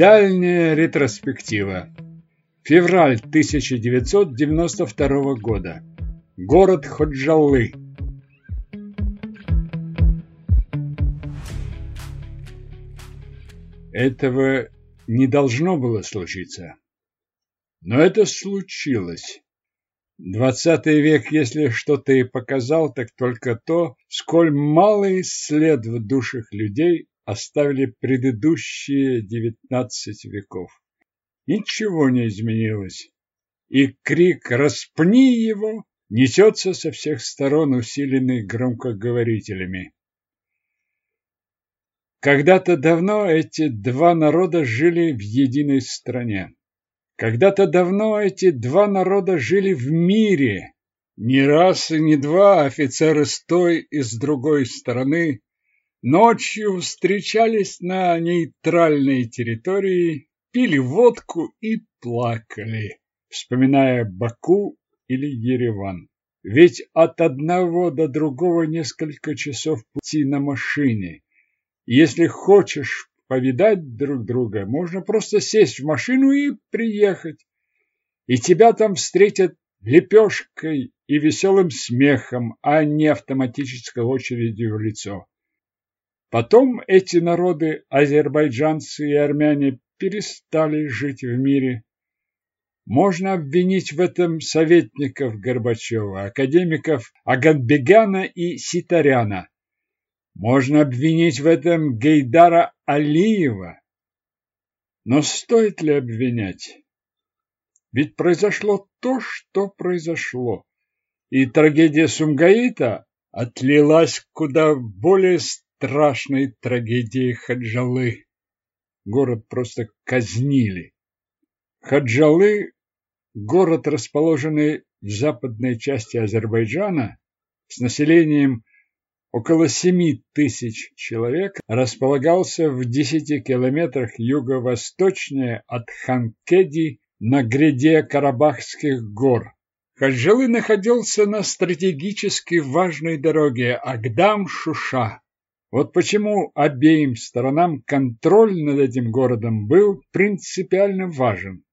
Дальняя ретроспектива. Февраль 1992 года. Город Ходжалы. Этого не должно было случиться. Но это случилось. Двадцатый век, если что-то и показал, так только то, сколь малый след в душах людей оставили предыдущие девятнадцать веков. Ничего не изменилось, и крик «Распни его!» несется со всех сторон, усиленный громкоговорителями. Когда-то давно эти два народа жили в единой стране. Когда-то давно эти два народа жили в мире. Не раз и не два офицеры с той и с другой стороны ночью встречались на нейтральной территории, пили водку и плакали, вспоминая Баку или Ереван. Ведь от одного до другого несколько часов пути на машине. Если хочешь повидать друг друга, можно просто сесть в машину и приехать. И тебя там встретят лепешкой и веселым смехом, а не автоматической очередью в лицо. Потом эти народы, азербайджанцы и армяне, перестали жить в мире. Можно обвинить в этом советников Горбачева, академиков Аганбегана и Ситаряна. Можно обвинить в этом Гейдара Алиева. Но стоит ли обвинять? Ведь произошло то, что произошло. И трагедия Сумгаита отлилась куда более страшной трагедии Хаджалы. Город просто казнили. Хаджалы – город, расположенный в западной части Азербайджана, с населением около семи тысяч человек, располагался в десяти километрах юго-восточнее от Ханкеди на гряде Карабахских гор. Хаджалы находился на стратегически важной дороге Агдам-Шуша. Вот почему обеим сторонам контроль над этим городом был принципиально важен.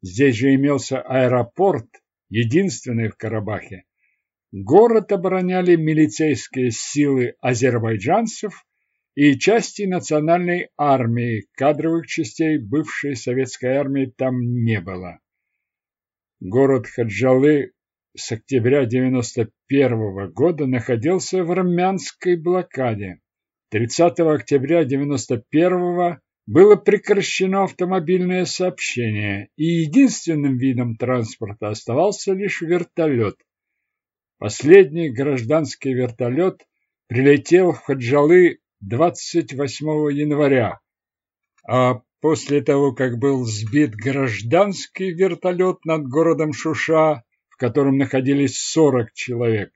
Здесь же имелся аэропорт, единственный в Карабахе. Город обороняли милицейские силы азербайджанцев и части национальной армии, кадровых частей бывшей советской армии там не было. Город Хаджалы с октября 91 года находился в армянской блокаде. 30 октября 91 было прекращено автомобильное сообщение, и единственным видом транспорта оставался лишь вертолет. Последний гражданский вертолет прилетел в Хаджалы 28 января, а после того, как был сбит гражданский вертолет над городом Шуша, котором находились 40 человек,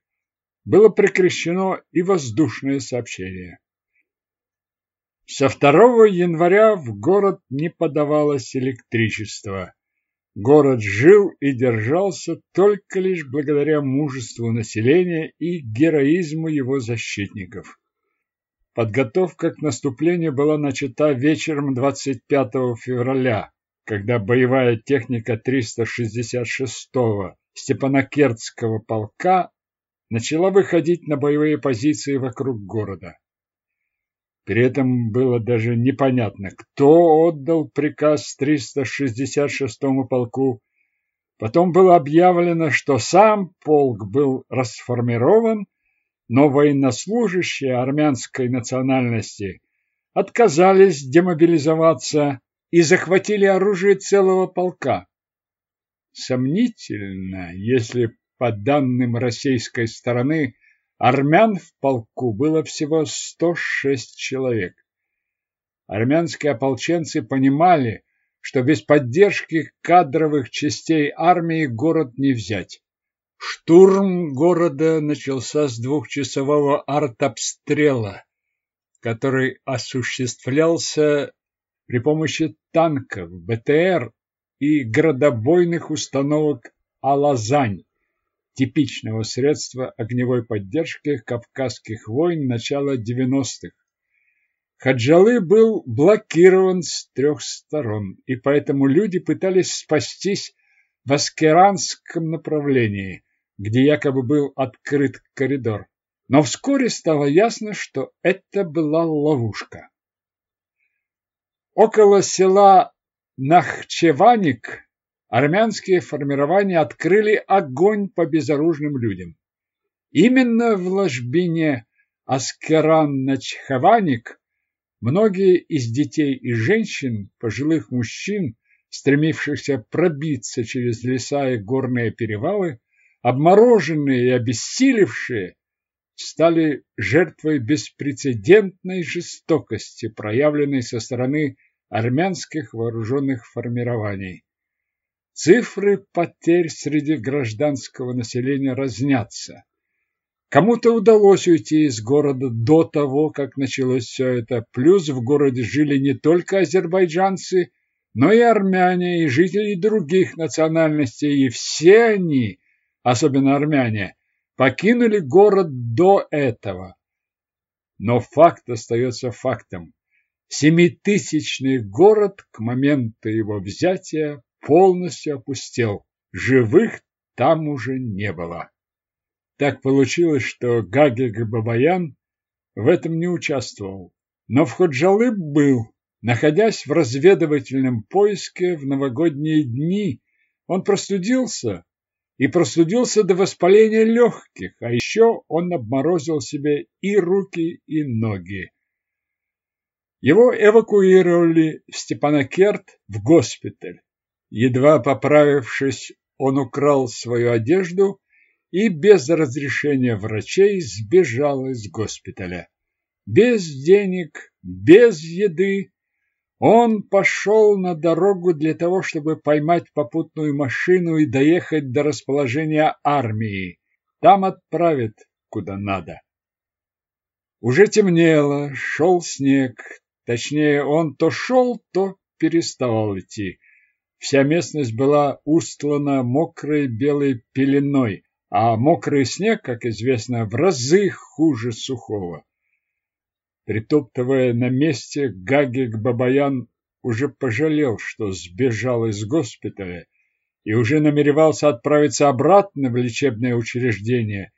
было прекращено и воздушное сообщение. Со 2 января в город не подавалось электричество. Город жил и держался только лишь благодаря мужеству населения и героизму его защитников. Подготовка к наступлению была начата вечером 25 февраля, когда боевая техника 366-го Степанакертского полка начала выходить на боевые позиции вокруг города. При этом было даже непонятно, кто отдал приказ 366-му полку. Потом было объявлено, что сам полк был расформирован, но военнослужащие армянской национальности отказались демобилизоваться и захватили оружие целого полка. Сомнительно, если по данным российской стороны армян в полку было всего 106 человек. Армянские ополченцы понимали, что без поддержки кадровых частей армии город не взять. Штурм города начался с двухчасового артобстрела, который осуществлялся при помощи танков, БТР и градобойных установок «Алазань», типичного средства огневой поддержки кавказских войн начала 90-х. Хаджалы был блокирован с трех сторон, и поэтому люди пытались спастись в Аскеранском направлении, где якобы был открыт коридор. Но вскоре стало ясно, что это была ловушка. Около села Нахчеваник армянские формирования открыли огонь по безоружным людям. Именно в ложбине Аскеран-Начхаваник многие из детей и женщин, пожилых мужчин, стремившихся пробиться через леса и горные перевалы, обмороженные и обессилевшие, стали жертвой беспрецедентной жестокости, проявленной со стороны армянских вооруженных формирований. Цифры потерь среди гражданского населения разнятся. Кому-то удалось уйти из города до того, как началось все это, плюс в городе жили не только азербайджанцы, но и армяне, и жители других национальностей, и все они, особенно армяне, покинули город до этого. Но факт остается фактом. Семитысячный город к моменту его взятия полностью опустел. Живых там уже не было. Так получилось, что Гагик Бабаян в этом не участвовал, но в Ходжалыб был. Находясь в разведывательном поиске в новогодние дни, он простудился и простудился до воспаления легких, а еще он обморозил себе и руки, и ноги. Его эвакуировали в Степанакерт в госпиталь. Едва поправившись, он украл свою одежду и без разрешения врачей сбежал из госпиталя. Без денег, без еды он пошел на дорогу для того, чтобы поймать попутную машину и доехать до расположения армии. Там отправят куда надо. Уже темнело, шел снег, точнее, он то шел, то переставал идти. Вся местность была устлана мокрой белой пеленой, а мокрый снег, как известно, в разы хуже сухого. Притоптывая на месте, Гагик Бабаян уже пожалел, что сбежал из госпиталя и уже намеревался отправиться обратно в лечебное учреждение,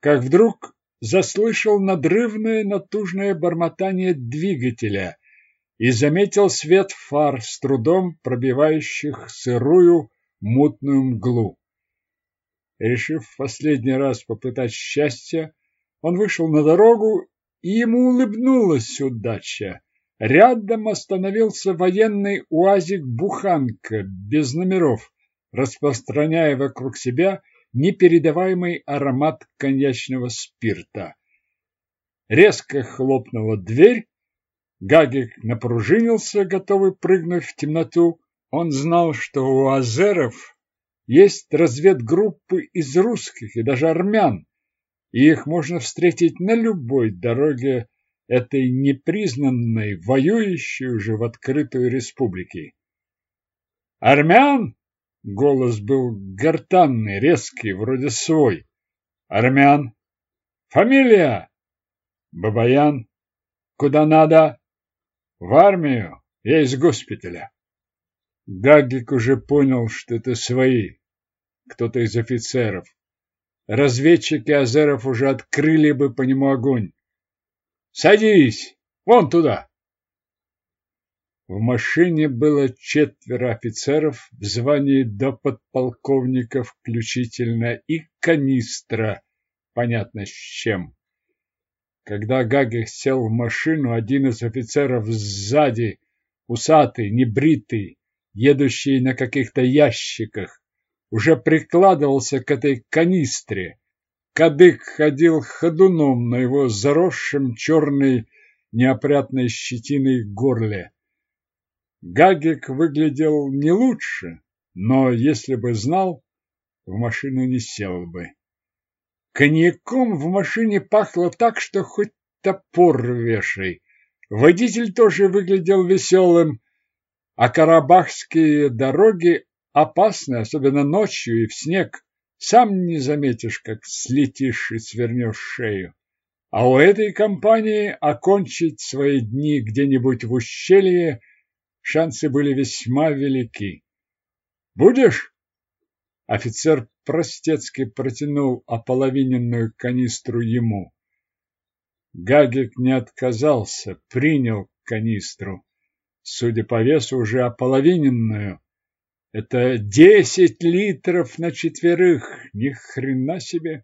как вдруг заслышал надрывное натужное бормотание двигателя и заметил свет фар с трудом пробивающих сырую мутную мглу. Решив в последний раз попытать счастье, он вышел на дорогу и ему улыбнулась удача. Рядом остановился военный уазик-буханка без номеров, распространяя вокруг себя непередаваемый аромат коньячного спирта. Резко хлопнула дверь, Гагик напружинился, готовый прыгнуть в темноту. Он знал, что у азеров есть разведгруппы из русских и даже армян, и их можно встретить на любой дороге этой непризнанной, воюющей уже в открытую республике. «Армян!» — голос был гортанный, резкий, вроде свой. «Армян! Фамилия?» «Бабаян! Куда надо?» «В армию! Я из госпиталя!» Гагик уже понял, что это свои, кто-то из офицеров разведчики Азеров уже открыли бы по нему огонь. «Садись! Вон туда!» В машине было четверо офицеров в звании до подполковника включительно и канистра, понятно с чем. Когда Гагих сел в машину, один из офицеров сзади, усатый, небритый, едущий на каких-то ящиках, уже прикладывался к этой канистре. Кадык ходил ходуном на его заросшем черной неопрятной щетиной горле. Гагик выглядел не лучше, но если бы знал, в машину не сел бы. Коньяком в машине пахло так, что хоть топор вешай. Водитель тоже выглядел веселым, а карабахские дороги Опасно, особенно ночью и в снег. Сам не заметишь, как слетишь и свернешь шею. а у этой компании окончить свои дни где-нибудь в ущелье шансы были весьма велики. Будешь? Офицер простецки протянул ополовиненную канистру ему. Гагик не отказался, принял канистру. Судя по весу, уже ополовиненную. Это десять литров на четверых. Ни хрена себе.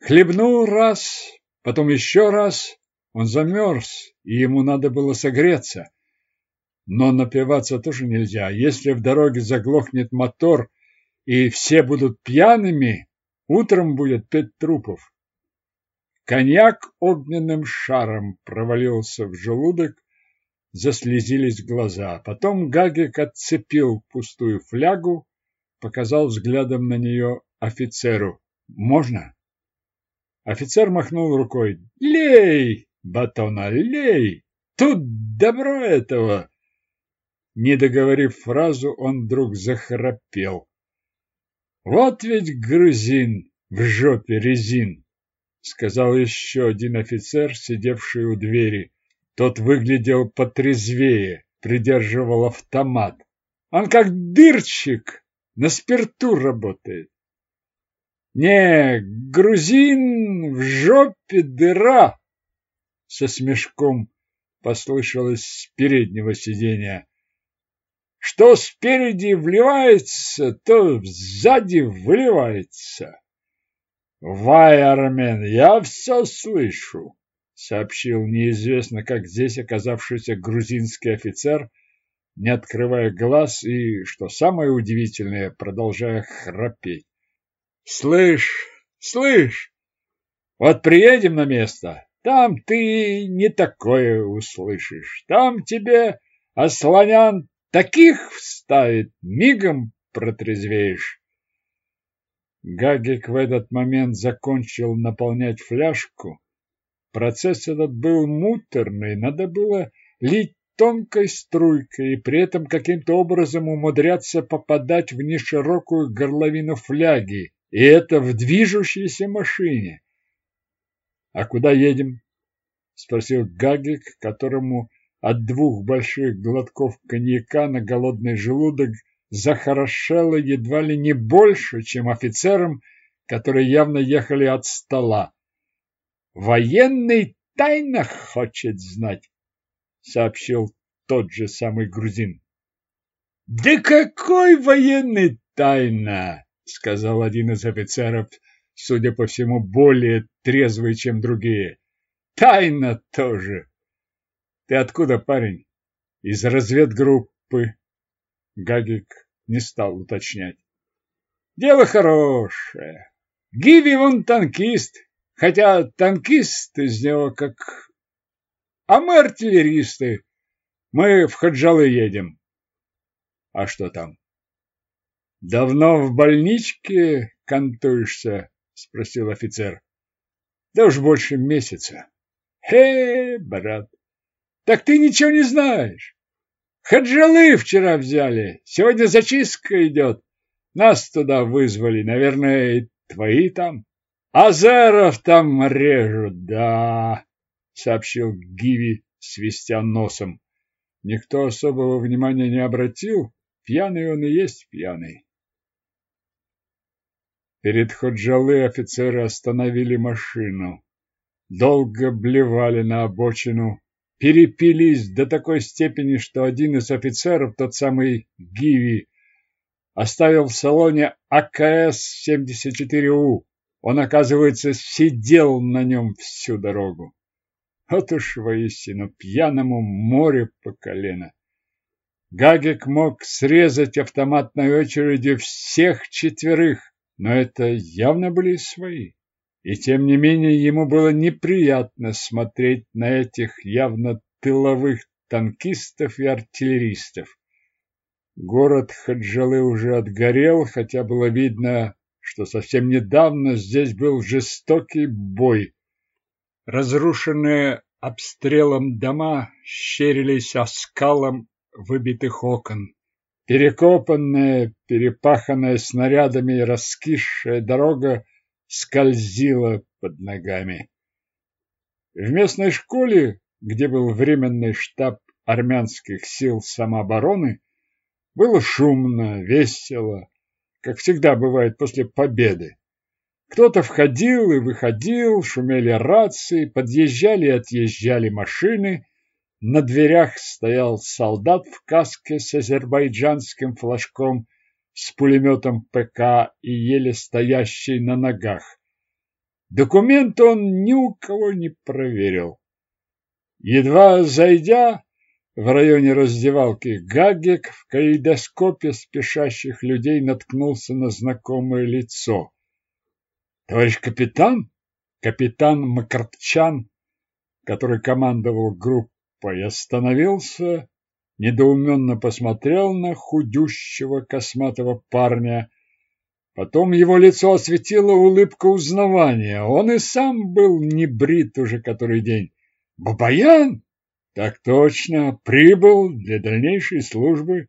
Хлебнул раз, потом еще раз. Он замерз, и ему надо было согреться. Но напиваться тоже нельзя. Если в дороге заглохнет мотор, и все будут пьяными, утром будет пять трупов. Коньяк огненным шаром провалился в желудок, заслезились глаза. Потом Гагик отцепил пустую флягу, показал взглядом на нее офицеру. «Можно?» Офицер махнул рукой. «Лей, батона, лей! Тут добро этого!» Не договорив фразу, он вдруг захрапел. «Вот ведь грузин в жопе резин!» Сказал еще один офицер, сидевший у двери. Тот выглядел потрезвее, придерживал автомат. Он как дырчик, на спирту работает. Не, грузин в жопе дыра, со смешком послышалось с переднего сиденья. Что спереди вливается, то сзади выливается. Вайермен, я все слышу сообщил неизвестно как здесь оказавшийся грузинский офицер, не открывая глаз и, что самое удивительное, продолжая храпеть. «Слышь, слышь, вот приедем на место, там ты не такое услышишь, там тебе ослонян таких вставит, мигом протрезвеешь». Гагик в этот момент закончил наполнять фляжку, Процесс этот был муторный, надо было лить тонкой струйкой и при этом каким-то образом умудряться попадать в неширокую горловину фляги, и это в движущейся машине. — А куда едем? — спросил Гагик, которому от двух больших глотков коньяка на голодный желудок захорошело едва ли не больше, чем офицерам, которые явно ехали от стола. Военный тайна хочет знать, сообщил тот же самый грузин. Да какой военный тайна, сказал один из офицеров, судя по всему, более трезвый, чем другие. Тайна тоже. Ты откуда, парень? Из разведгруппы. Гагик не стал уточнять. Дело хорошее. Гиви он танкист, Хотя танкист из него как... А мы артиллеристы. Мы в Хаджалы едем. А что там? Давно в больничке кантуешься? Спросил офицер. Да уж больше месяца. Хе, брат, так ты ничего не знаешь. Хаджалы вчера взяли. Сегодня зачистка идет. Нас туда вызвали. Наверное, и твои там. Азеров там режут, да, сообщил Гиви, свистя носом. Никто особого внимания не обратил, пьяный он и есть пьяный. Перед Ходжалы офицеры остановили машину. Долго блевали на обочину, перепились до такой степени, что один из офицеров, тот самый Гиви, оставил в салоне АКС-74У. Он, оказывается, сидел на нем всю дорогу. Вот уж воистину пьяному море по колено. Гагик мог срезать автоматной очередью всех четверых, но это явно были свои. И тем не менее ему было неприятно смотреть на этих явно тыловых танкистов и артиллеристов. Город Хаджалы уже отгорел, хотя было видно что совсем недавно здесь был жестокий бой. Разрушенные обстрелом дома щерились оскалом выбитых окон. Перекопанная, перепаханная снарядами и раскисшая дорога скользила под ногами. В местной школе, где был временный штаб армянских сил самообороны, было шумно, весело, как всегда бывает после победы. Кто-то входил и выходил, шумели рации, подъезжали и отъезжали машины. На дверях стоял солдат в каске с азербайджанским флажком, с пулеметом ПК и еле стоящий на ногах. Документ он ни у кого не проверил. Едва зайдя в районе раздевалки, Гагик в калейдоскопе спешащих людей наткнулся на знакомое лицо. Товарищ капитан, капитан Макарчан, который командовал группой, остановился, недоуменно посмотрел на худющего косматого парня. Потом его лицо осветила улыбка узнавания. Он и сам был не брит уже который день. «Бабаян?» «Так точно, прибыл для дальнейшей службы.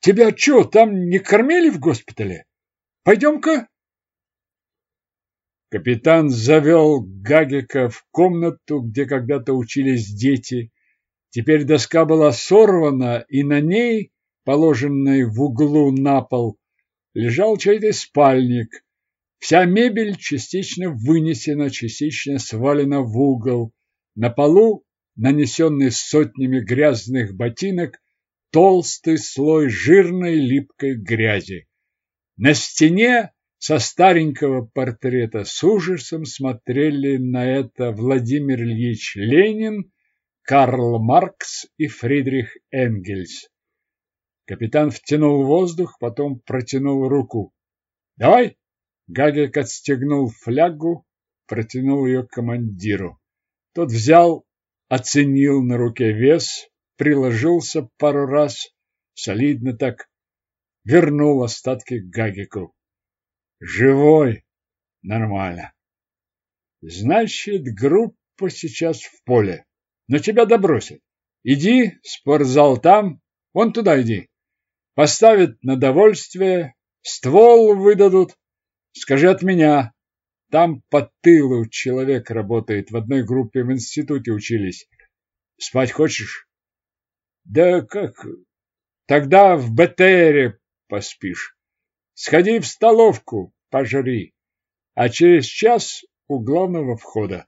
Тебя что, там не кормили в госпитале? Пойдем-ка, Капитан завел Гагика в комнату, где когда-то учились дети. Теперь доска была сорвана, и на ней, положенной в углу на пол, лежал чей-то спальник. Вся мебель частично вынесена, частично свалена в угол. На полу, нанесенный сотнями грязных ботинок, толстый слой жирной липкой грязи. На стене со старенького портрета с ужасом смотрели на это Владимир Ильич Ленин, Карл Маркс и Фридрих Энгельс. Капитан втянул воздух, потом протянул руку. «Давай!» Гагик отстегнул флягу, протянул ее командиру. Тот взял, оценил на руке вес, приложился пару раз, солидно так, вернул остатки Гагику. Живой. Нормально. Значит, группа сейчас в поле. Но тебя добросят. Иди, спортзал там, вон туда иди. Поставят на довольствие, ствол выдадут. Скажи от меня. Там по тылу человек работает, в одной группе в институте учились. Спать хочешь? Да как? Тогда в БТРе поспишь. Сходи в столовку, пожри, а через час у главного входа.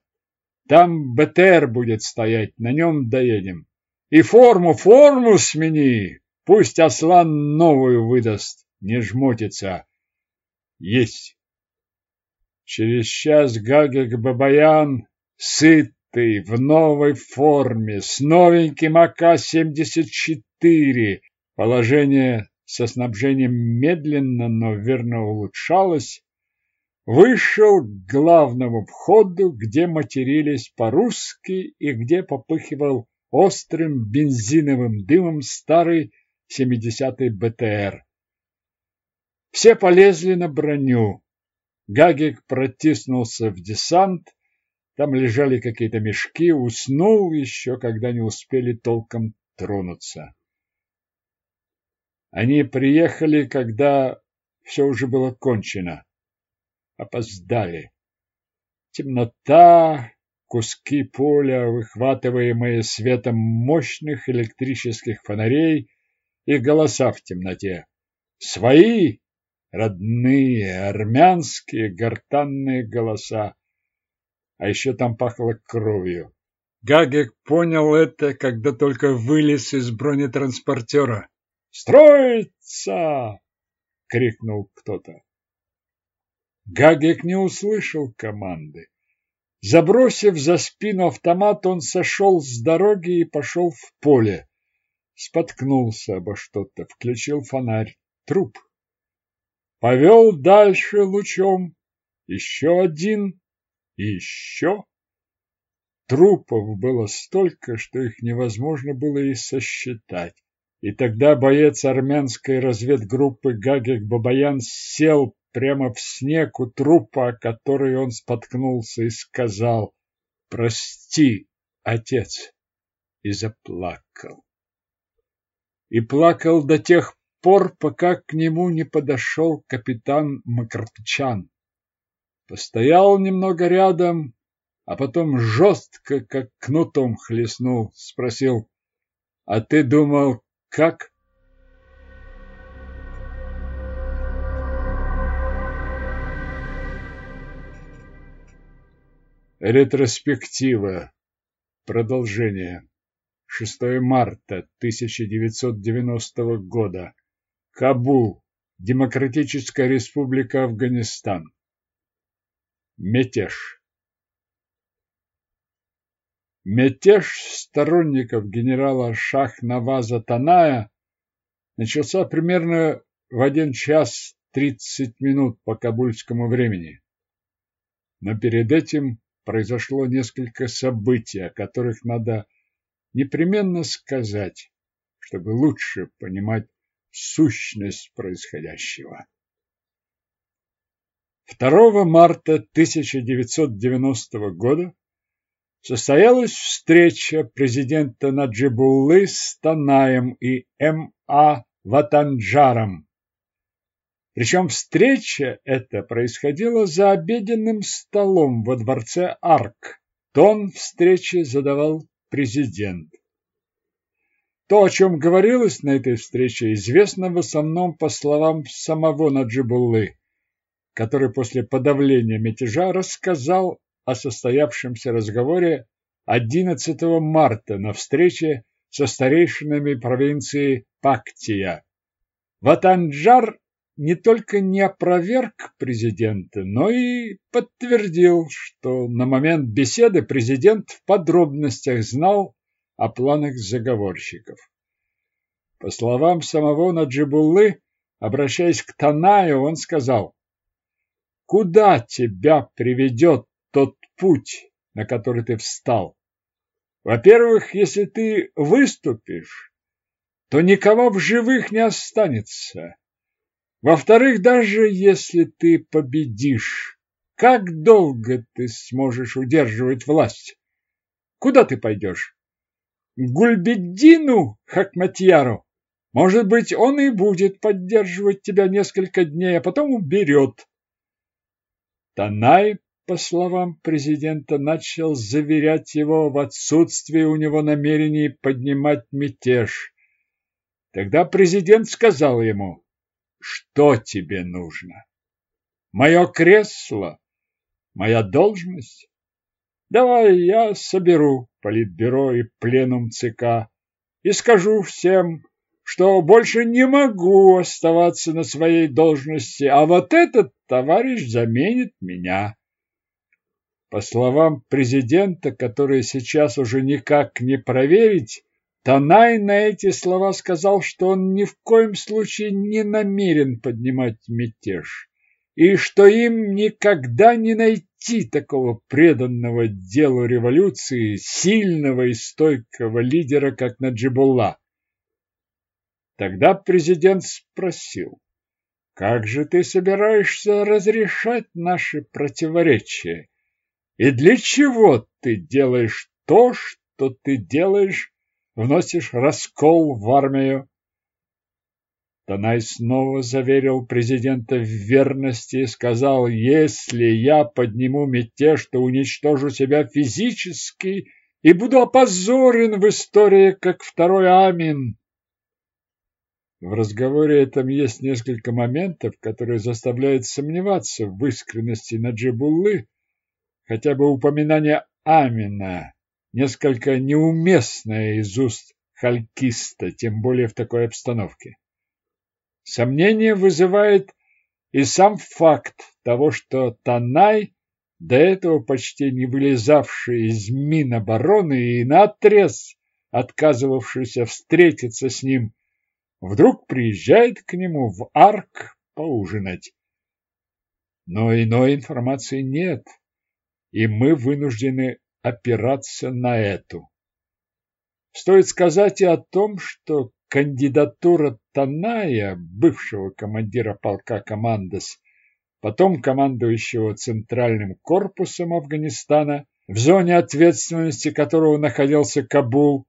Там БТР будет стоять, на нем доедем. И форму, форму смени, пусть Аслан новую выдаст, не жмотится. Есть. Через час Гагик Бабаян, сытый, в новой форме, с новеньким АК-74, положение со снабжением медленно, но верно улучшалось, вышел к главному входу, где матерились по-русски и где попыхивал острым бензиновым дымом старый 70-й БТР. Все полезли на броню. Гагик протиснулся в десант, там лежали какие-то мешки, уснул еще, когда не успели толком тронуться. Они приехали, когда все уже было кончено. Опоздали. Темнота, куски поля, выхватываемые светом мощных электрических фонарей и голоса в темноте. Свои, родные, армянские, гортанные голоса. А еще там пахло кровью. Гагек понял это, когда только вылез из бронетранспортера. «Строиться!» — крикнул кто-то. Гагик не услышал команды. Забросив за спину автомат, он сошел с дороги и пошел в поле. Споткнулся обо что-то, включил фонарь. Труп. Повел дальше лучом. Еще один. И еще. Трупов было столько, что их невозможно было и сосчитать. И тогда боец армянской разведгруппы Гагик Бабаян сел прямо в снег у трупа, о который он споткнулся, и сказал «Прости, отец!» и заплакал. И плакал до тех пор, пока к нему не подошел капитан Макартчан. Постоял немного рядом, а потом жестко, как кнутом хлестнул, спросил, «А ты думал, как?» Ретроспектива. Продолжение. 6 марта 1990 года. Кабул. Демократическая республика Афганистан. Мятеж. Мятеж сторонников генерала Шах-Наваза Таная начался примерно в один час тридцать минут по кабульскому времени. Но перед этим произошло несколько событий, о которых надо непременно сказать, чтобы лучше понимать сущность происходящего. 2 марта 1990 года состоялась встреча президента Наджибуллы с Танаем и М.А. Ватанджаром причем встреча эта происходила за обеденным столом во дворце Арк. Тон встречи задавал президент. То, о чем говорилось на этой встрече, известно в основном по словам самого Наджибуллы, который после подавления мятежа рассказал о состоявшемся разговоре 11 марта на встрече со старейшинами провинции Пактия. Ватанджар не только не опроверг президента, но и подтвердил, что на момент беседы президент в подробностях знал о планах заговорщиков. По словам самого Наджибуллы, обращаясь к Танаю, он сказал, «Куда тебя приведет тот путь, на который ты встал? Во-первых, если ты выступишь, то никого в живых не останется». Во-вторых, даже если ты победишь, как долго ты сможешь удерживать власть? Куда ты пойдешь? Гульбеддину Хакматьяру? Может быть, он и будет поддерживать тебя несколько дней, а потом уберет. Танай, по словам президента, начал заверять его в отсутствии у него намерений поднимать мятеж. Тогда президент сказал ему, что тебе нужно? Мое кресло? Моя должность? Давай я соберу политбюро и пленум ЦК и скажу всем, что больше не могу оставаться на своей должности, а вот этот товарищ заменит меня. По словам президента, которые сейчас уже никак не проверить, Танай на эти слова сказал, что он ни в коем случае не намерен поднимать мятеж, и что им никогда не найти такого преданного делу революции, сильного и стойкого лидера, как Наджибулла. Тогда президент спросил, как же ты собираешься разрешать наши противоречия? И для чего ты делаешь то, что ты делаешь вносишь раскол в армию. Танай снова заверил президента в верности и сказал, если я подниму мятеж, то уничтожу себя физически и буду опозорен в истории, как второй Амин. В разговоре этом есть несколько моментов, которые заставляют сомневаться в искренности Наджибуллы, хотя бы упоминание Амина несколько неуместное из уст халькиста, тем более в такой обстановке. Сомнение вызывает и сам факт того, что Танай, до этого почти не вылезавший из Минобороны и наотрез отказывавшийся встретиться с ним, вдруг приезжает к нему в Арк поужинать. Но иной информации нет, и мы вынуждены опираться на эту. Стоит сказать и о том, что кандидатура Таная, бывшего командира полка Командос, потом командующего Центральным корпусом Афганистана, в зоне ответственности которого находился Кабул,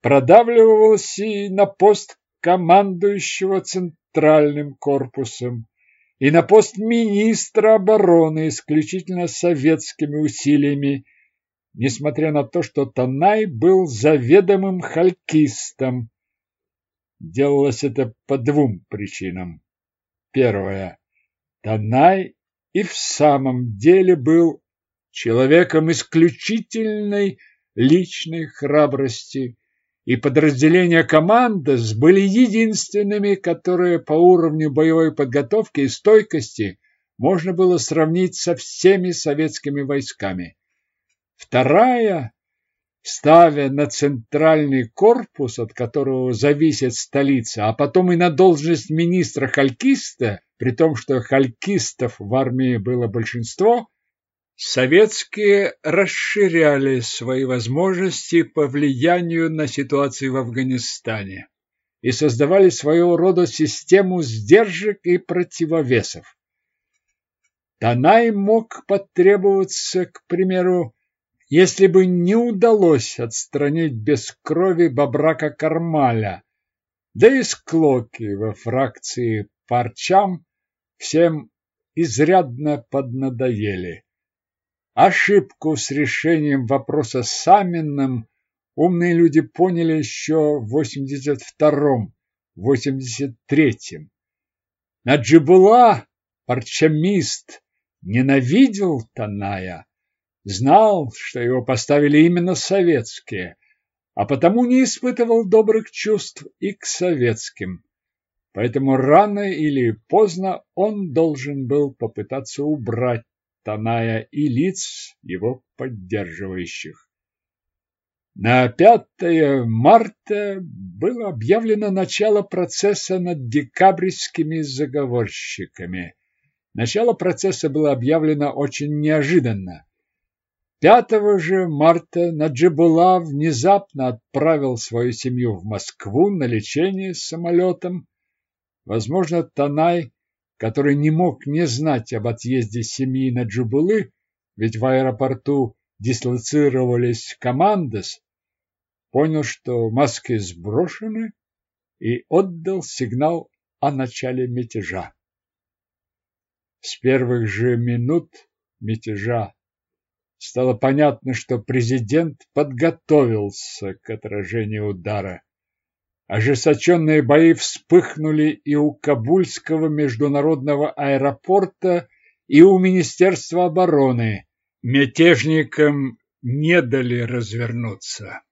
продавливалась и на пост командующего Центральным корпусом, и на пост министра обороны исключительно советскими усилиями несмотря на то, что Танай был заведомым халькистом. Делалось это по двум причинам. Первое. Танай и в самом деле был человеком исключительной личной храбрости, и подразделения командос были единственными, которые по уровню боевой подготовки и стойкости можно было сравнить со всеми советскими войсками. Вторая, ставя на центральный корпус, от которого зависит столица, а потом и на должность министра халькиста, при том, что халькистов в армии было большинство, Советские расширяли свои возможности по влиянию на ситуацию в Афганистане и создавали своего рода систему сдержек и противовесов. Танай мог потребоваться, к примеру, если бы не удалось отстранить без крови Бабрака Кармаля, да и склоки во фракции парчам всем изрядно поднадоели. Ошибку с решением вопроса с Амином умные люди поняли еще в 82-м, 83-м. Наджибула, парчамист, ненавидел Таная, знал, что его поставили именно советские, а потому не испытывал добрых чувств и к советским. Поэтому рано или поздно он должен был попытаться убрать Таная и лиц его поддерживающих. На 5 марта было объявлено начало процесса над декабрьскими заговорщиками. Начало процесса было объявлено очень неожиданно. 5 же марта Наджибула внезапно отправил свою семью в Москву на лечение самолетом. Возможно, Танай который не мог не знать об отъезде семьи на Джубулы, ведь в аэропорту дислоцировались командос, понял, что маски сброшены и отдал сигнал о начале мятежа. С первых же минут мятежа стало понятно, что президент подготовился к отражению удара. Ожесточенные бои вспыхнули и у Кабульского международного аэропорта, и у Министерства обороны. Мятежникам не дали развернуться.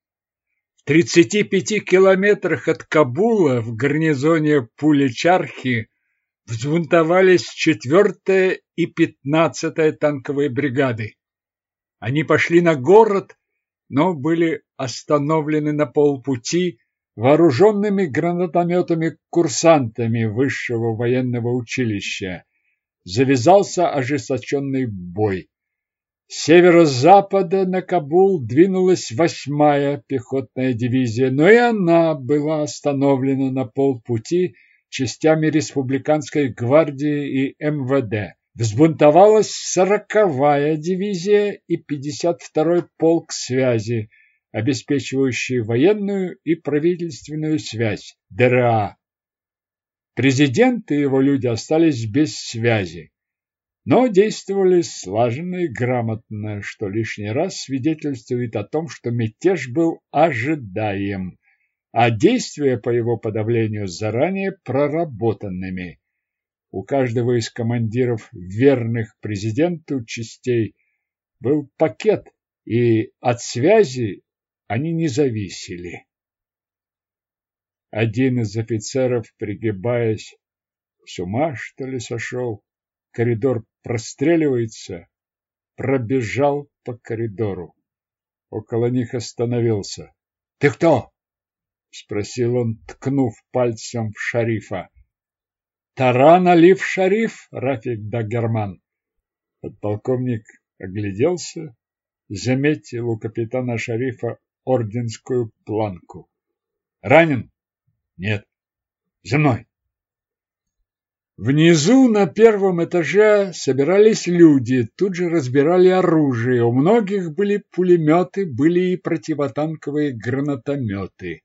В 35 километрах от Кабула в гарнизоне Пуличархи взбунтовались 4 и 15 танковые бригады. Они пошли на город, но были остановлены на полпути вооруженными гранатометами-курсантами высшего военного училища. Завязался ожесточенный бой. С северо-запада на Кабул двинулась восьмая пехотная дивизия, но и она была остановлена на полпути частями Республиканской гвардии и МВД. Взбунтовалась сороковая дивизия и 52-й полк связи, обеспечивающие военную и правительственную связь ДРА. Президент и его люди остались без связи, но действовали слаженно и грамотно, что лишний раз свидетельствует о том, что мятеж был ожидаем, а действия по его подавлению заранее проработанными. У каждого из командиров верных президенту частей был пакет, и от связи они не зависели. Один из офицеров, пригибаясь, с ума, что ли, сошел, коридор простреливается, пробежал по коридору. Около них остановился. — Ты кто? — спросил он, ткнув пальцем в шарифа. — Таран Алиф Шариф, Рафик Дагерман. Подполковник огляделся, заметил у капитана Шарифа орденскую планку. Ранен? Нет. За мной. Внизу на первом этаже собирались люди, тут же разбирали оружие. У многих были пулеметы, были и противотанковые гранатометы.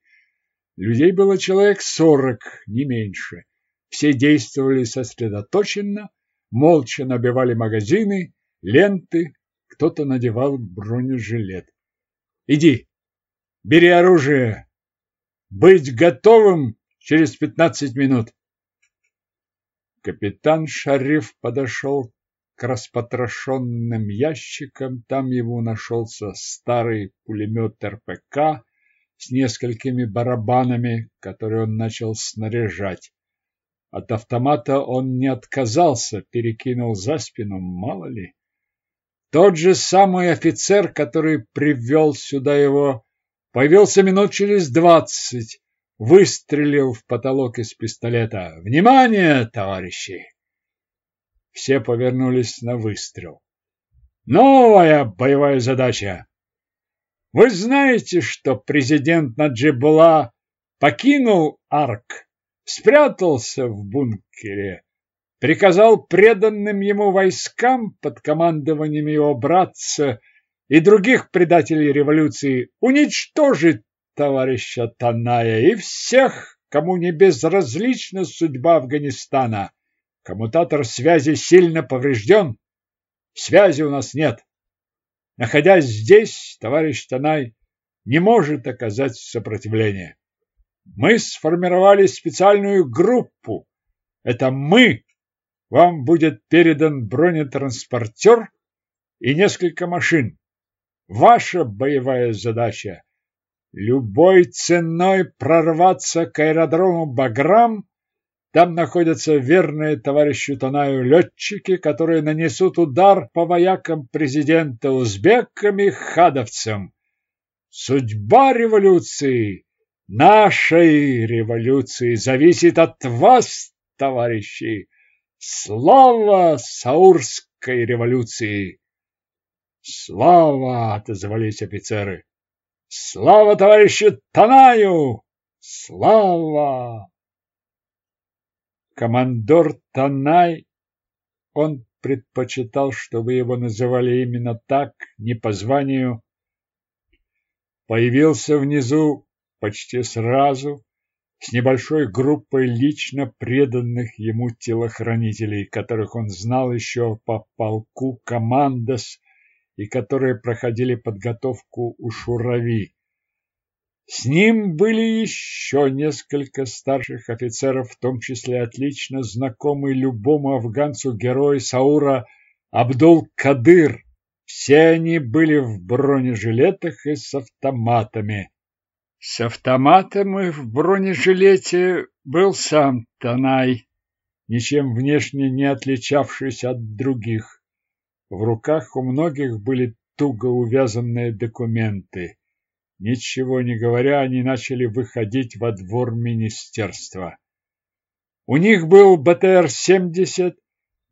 Людей было человек сорок, не меньше. Все действовали сосредоточенно, молча набивали магазины, ленты, кто-то надевал бронежилет. Иди, бери оружие. Быть готовым через пятнадцать минут. Капитан Шариф подошел к распотрошенным ящикам. Там ему нашелся старый пулемет РПК с несколькими барабанами, которые он начал снаряжать. От автомата он не отказался, перекинул за спину, мало ли. Тот же самый офицер, который привел сюда его, появился минут через двадцать, выстрелил в потолок из пистолета. «Внимание, товарищи!» Все повернулись на выстрел. «Новая боевая задача! Вы знаете, что президент Наджибула покинул Арк, спрятался в бункере, приказал преданным ему войскам под командованием его братца и других предателей революции уничтожить товарища Таная и всех, кому не безразлична судьба Афганистана. Коммутатор связи сильно поврежден, связи у нас нет. Находясь здесь, товарищ Танай не может оказать сопротивление. Мы сформировали специальную группу. Это мы. Вам будет передан бронетранспортер и несколько машин. Ваша боевая задача – любой ценой прорваться к аэродрому Баграм там находятся верные товарищу Танаю летчики, которые нанесут удар по воякам президента узбекам и хадовцам. Судьба революции, нашей революции, зависит от вас, товарищи. Слава Саурской революции! Слава! отозвались офицеры. Слава товарищу Танаю! Слава! Командор Танай, он предпочитал, чтобы его называли именно так, не по званию, появился внизу почти сразу с небольшой группой лично преданных ему телохранителей, которых он знал еще по полку «Командос» и которые проходили подготовку у Шурави. С ним были еще несколько старших офицеров, в том числе отлично знакомый любому афганцу герой Саура Абдул-Кадыр. Все они были в бронежилетах и с автоматами. С автоматом и в бронежилете был сам Танай, ничем внешне не отличавшийся от других. В руках у многих были туго увязанные документы. Ничего не говоря, они начали выходить во двор министерства. У них был БТР-70,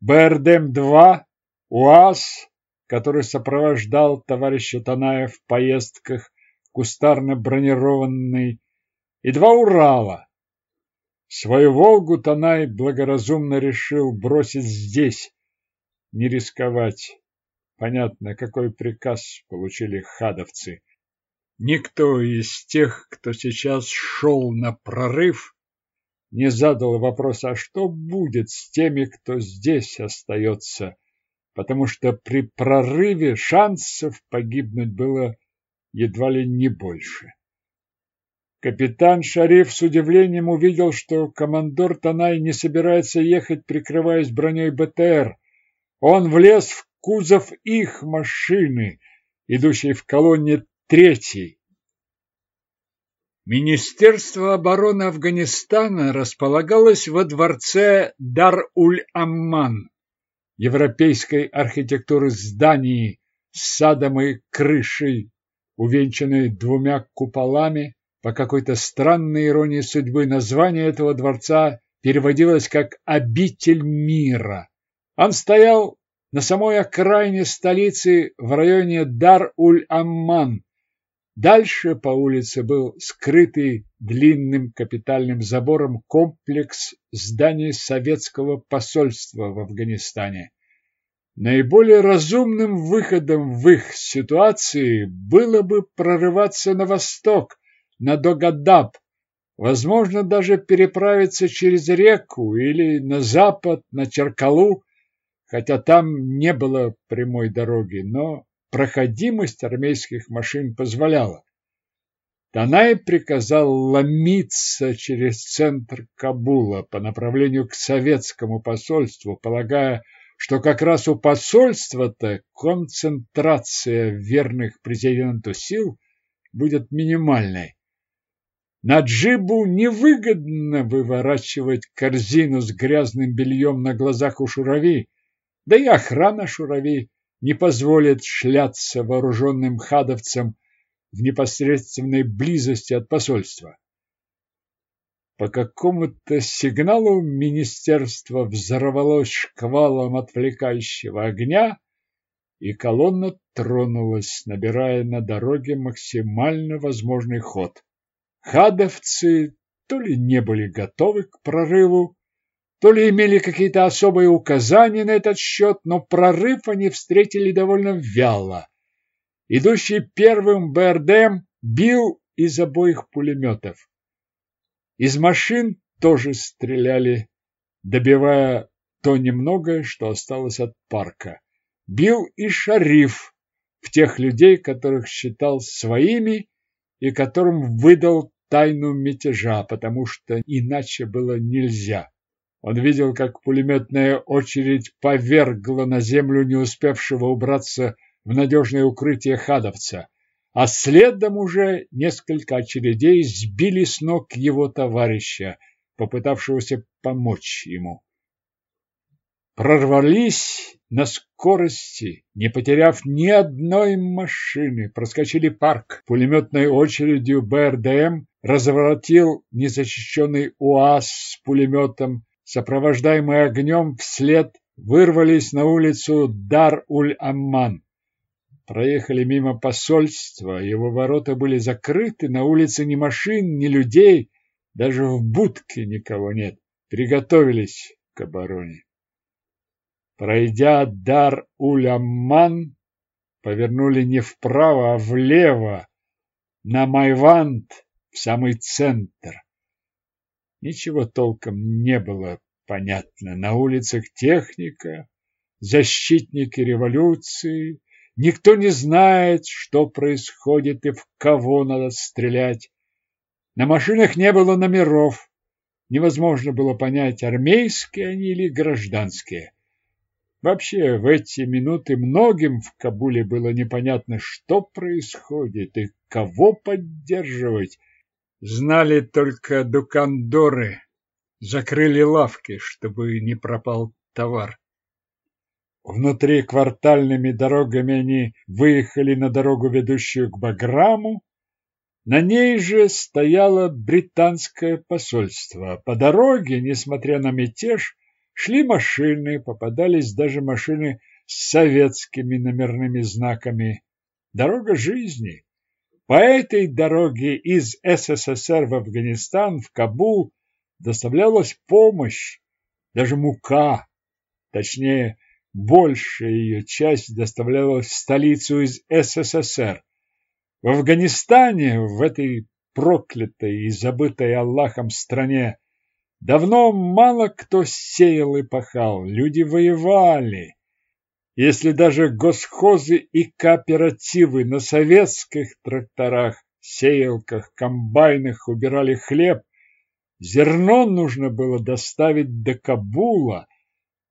БРДМ-2, УАЗ, который сопровождал товарища Таная в поездках, кустарно бронированный, и два Урала. Свою «Волгу» Танай благоразумно решил бросить здесь, не рисковать. Понятно, какой приказ получили хадовцы. Никто из тех, кто сейчас шел на прорыв, не задал вопроса, а что будет с теми, кто здесь остается, потому что при прорыве шансов погибнуть было едва ли не больше. Капитан Шариф с удивлением увидел, что командор Танай не собирается ехать, прикрываясь броней БТР. Он влез в кузов их машины, идущей в колонне третий. Министерство обороны Афганистана располагалось во дворце Дар-уль-Амман, европейской архитектуры здании с садом и крышей, увенчанной двумя куполами. По какой-то странной иронии судьбы название этого дворца переводилось как «обитель мира». Он стоял на самой окраине столицы в районе Дар-уль-Амман. Дальше по улице был скрытый длинным капитальным забором комплекс зданий советского посольства в Афганистане. Наиболее разумным выходом в их ситуации было бы прорываться на восток, на Догадаб, возможно, даже переправиться через реку или на запад, на Черкалу, хотя там не было прямой дороги, но проходимость армейских машин позволяла. Танай приказал ломиться через центр Кабула по направлению к советскому посольству, полагая, что как раз у посольства-то концентрация верных президенту сил будет минимальной. Наджибу невыгодно выворачивать корзину с грязным бельем на глазах у Шурави, да и охрана Шурави не позволит шляться вооруженным хадовцам в непосредственной близости от посольства. По какому-то сигналу министерство взорвалось шквалом отвлекающего огня, и колонна тронулась, набирая на дороге максимально возможный ход. Хадовцы то ли не были готовы к прорыву, то ли имели какие-то особые указания на этот счет, но прорыв они встретили довольно вяло. Идущий первым БРДМ бил из обоих пулеметов. Из машин тоже стреляли, добивая то немногое, что осталось от парка. Бил и шариф в тех людей, которых считал своими и которым выдал тайну мятежа, потому что иначе было нельзя. Он видел, как пулеметная очередь повергла на землю не успевшего убраться в надежное укрытие хадовца, а следом уже несколько очередей сбили с ног его товарища, попытавшегося помочь ему. Прорвались на скорости, не потеряв ни одной машины, проскочили парк. Пулеметной очередью БРДМ разворотил незащищенный УАЗ с пулеметом, сопровождаемый огнем вслед вырвались на улицу Дар-уль-Амман. Проехали мимо посольства, его ворота были закрыты, на улице ни машин, ни людей, даже в будке никого нет. Приготовились к обороне. Пройдя Дар-Улямман, повернули не вправо, а влево, на Майвант, в самый центр. Ничего толком не было понятно. На улицах техника, защитники революции, Никто не знает, что происходит и в кого надо стрелять. На машинах не было номеров. Невозможно было понять, армейские они или гражданские. Вообще, в эти минуты многим в Кабуле было непонятно, что происходит и кого поддерживать. Знали только дукандоры. Закрыли лавки, чтобы не пропал товар. Внутри квартальными дорогами они выехали на дорогу, ведущую к Баграму. На ней же стояло британское посольство. По дороге, несмотря на мятеж, шли машины, попадались даже машины с советскими номерными знаками. Дорога жизни. По этой дороге из СССР в Афганистан, в Кабул, доставлялась помощь, даже мука, точнее, большая ее часть доставлялась в столицу из СССР. В Афганистане, в этой проклятой и забытой Аллахом стране, давно мало кто сеял и пахал, люди воевали. Если даже госхозы и кооперативы на советских тракторах, сеялках, комбайнах убирали хлеб, зерно нужно было доставить до Кабула,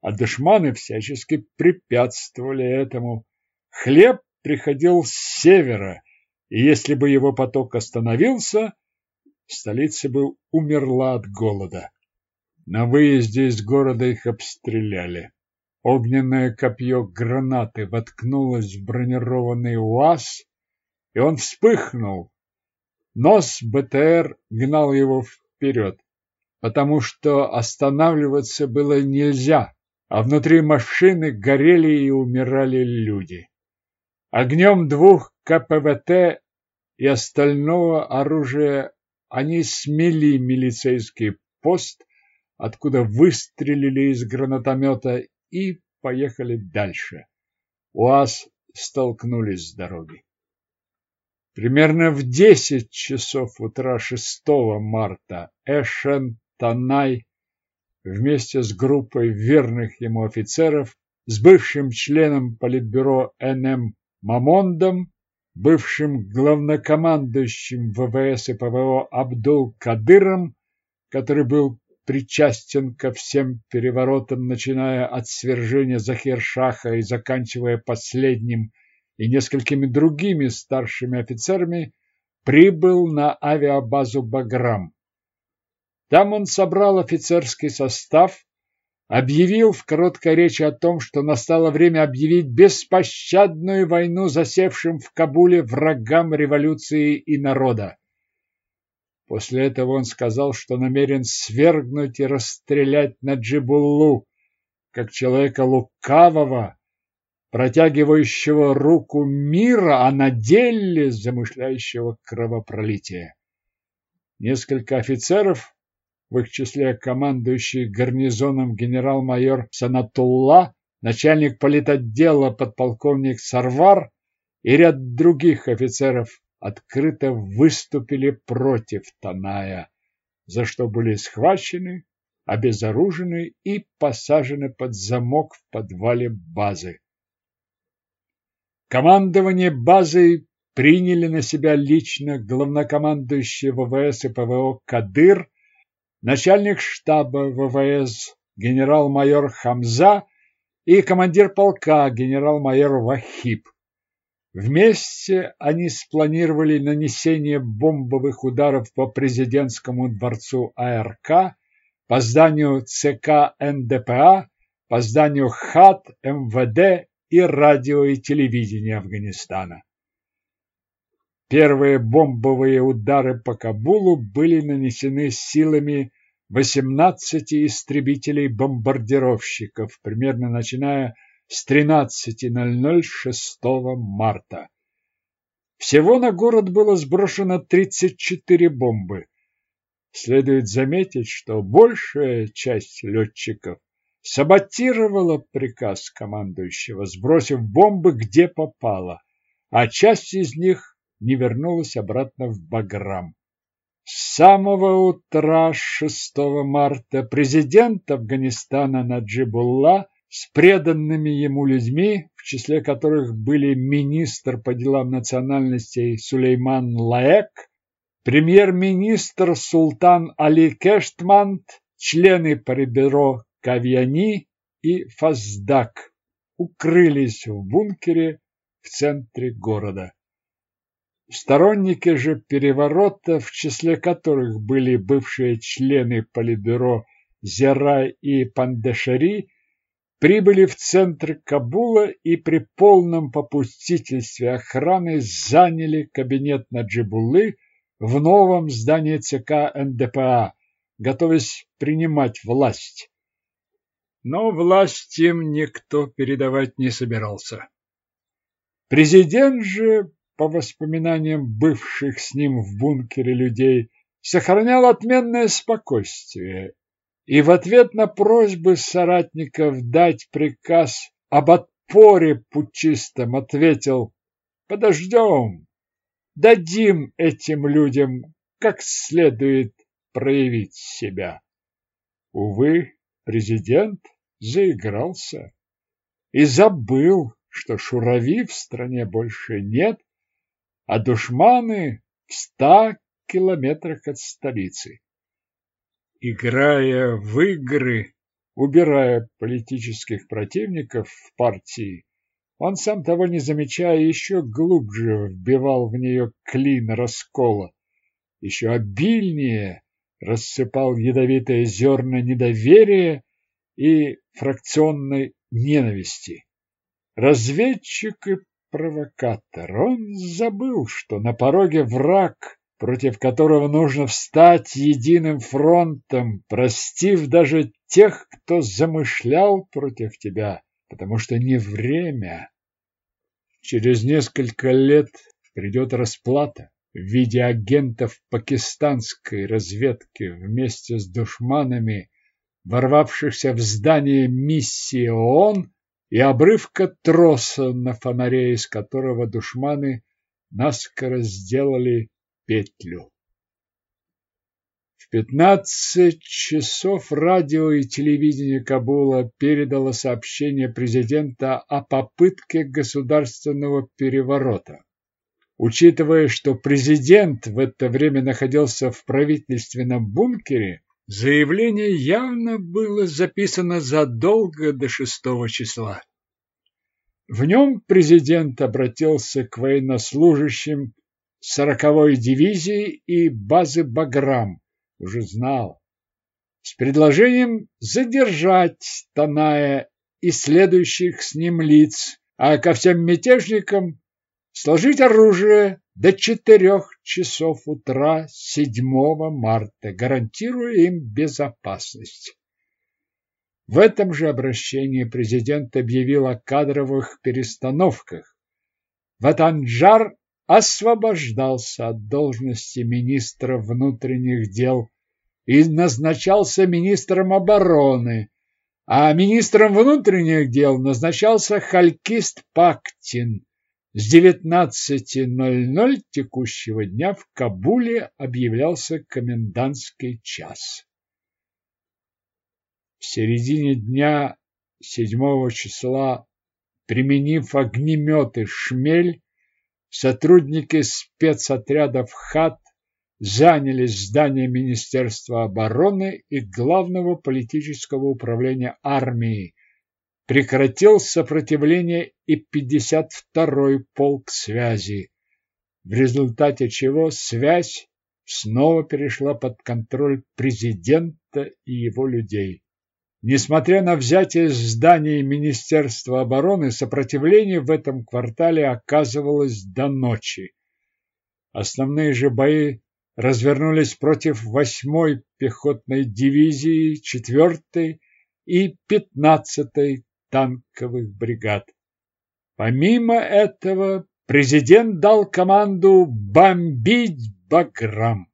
а душманы всячески препятствовали этому. Хлеб приходил с севера, и если бы его поток остановился, столица бы умерла от голода. На выезде из города их обстреляли. Огненное копье гранаты воткнулось в бронированный УАЗ, и он вспыхнул. Нос БТР гнал его вперед, потому что останавливаться было нельзя а внутри машины горели и умирали люди. Огнем двух КПВТ и остального оружия они смели милицейский пост, откуда выстрелили из гранатомета и поехали дальше. УАЗ столкнулись с дороги. Примерно в десять часов утра 6 марта Эшен Танай вместе с группой верных ему офицеров, с бывшим членом политбюро НМ Мамондом, бывшим главнокомандующим ВВС и ПВО Абдул-Кадыром, который был причастен ко всем переворотам, начиная от свержения Захир-Шаха и заканчивая последним и несколькими другими старшими офицерами, прибыл на авиабазу «Баграм». Там он собрал офицерский состав, объявил в короткой речи о том, что настало время объявить беспощадную войну засевшим в Кабуле врагам революции и народа. После этого он сказал, что намерен свергнуть и расстрелять Наджибуллу, как человека лукавого, протягивающего руку мира, а на деле замышляющего кровопролитие. Несколько офицеров, в их числе командующий гарнизоном генерал-майор Санатулла, начальник политотдела подполковник Сарвар и ряд других офицеров открыто выступили против Таная, за что были схвачены, обезоружены и посажены под замок в подвале базы. Командование базой приняли на себя лично главнокомандующий ВВС и ПВО Кадыр, начальник штаба ВВС генерал-майор Хамза и командир полка генерал-майор Вахиб. Вместе они спланировали нанесение бомбовых ударов по президентскому дворцу АРК, по зданию ЦК НДПА, по зданию ХАТ МВД и радио и телевидения Афганистана. Первые бомбовые удары по Кабулу были нанесены силами 18 истребителей-бомбардировщиков, примерно начиная с 13.00 6 марта. Всего на город было сброшено 34 бомбы. Следует заметить, что большая часть летчиков саботировала приказ командующего, сбросив бомбы где попало, а часть из них не вернулась обратно в Баграм. С самого утра 6 марта президент Афганистана Наджибулла с преданными ему людьми, в числе которых были министр по делам национальностей Сулейман Лаек, премьер-министр Султан Али Кештмант, члены Парибюро Кавьяни и Фаздак, укрылись в бункере в центре города. Сторонники же переворота, в числе которых были бывшие члены Политбюро Зерай и Пандешари, прибыли в центр Кабула и при полном попустительстве охраны заняли кабинет Наджибуллы в новом здании ЦК НДПА, готовясь принимать власть. Но власть им никто передавать не собирался. Президент же, по воспоминаниям бывших с ним в бункере людей, сохранял отменное спокойствие и в ответ на просьбы соратников дать приказ об отпоре путчистам ответил «Подождем, дадим этим людям как следует проявить себя». Увы, президент заигрался и забыл, что шурави в стране больше нет, а душманы в ста километрах от столицы играя в игры, убирая политических противников в партии, он сам того не замечая еще глубже вбивал в нее клин раскола, еще обильнее рассыпал ядовитые зерна недоверия и фракционной ненависти. Разведчик и провокатор, он забыл, что на пороге враг, против которого нужно встать единым фронтом, простив даже тех, кто замышлял против тебя, потому что не время. Через несколько лет придет расплата в виде агентов пакистанской разведки вместе с душманами, ворвавшихся в здание миссии ООН и обрывка троса на фонаре, из которого душманы наскоро сделали петлю. В 15 часов радио и телевидение Кабула передало сообщение президента о попытке государственного переворота. Учитывая, что президент в это время находился в правительственном бункере, заявление явно было записано задолго до 6 числа. В нем президент обратился к военнослужащим 40-й дивизии и базы «Баграм», уже знал, с предложением задержать Таная и следующих с ним лиц, а ко всем мятежникам сложить оружие до четырех часов утра 7 марта, гарантируя им безопасность. В этом же обращении президент объявил о кадровых перестановках. Ватанджар освобождался от должности министра внутренних дел и назначался министром обороны, а министром внутренних дел назначался халькист Пактин. С 19.00 текущего дня в Кабуле объявлялся комендантский час. В середине дня 7 числа, применив огнеметы «Шмель», сотрудники спецотрядов ХАТ заняли здание Министерства обороны и Главного политического управления армии. Прекратил сопротивление и 52-й полк связи, в результате чего связь снова перешла под контроль президента и его людей. Несмотря на взятие зданий Министерства обороны, сопротивление в этом квартале оказывалось до ночи. Основные же бои развернулись против 8-й пехотной дивизии, 4-й и 15-й танковых бригад. Помимо этого, президент дал команду бомбить Баграм.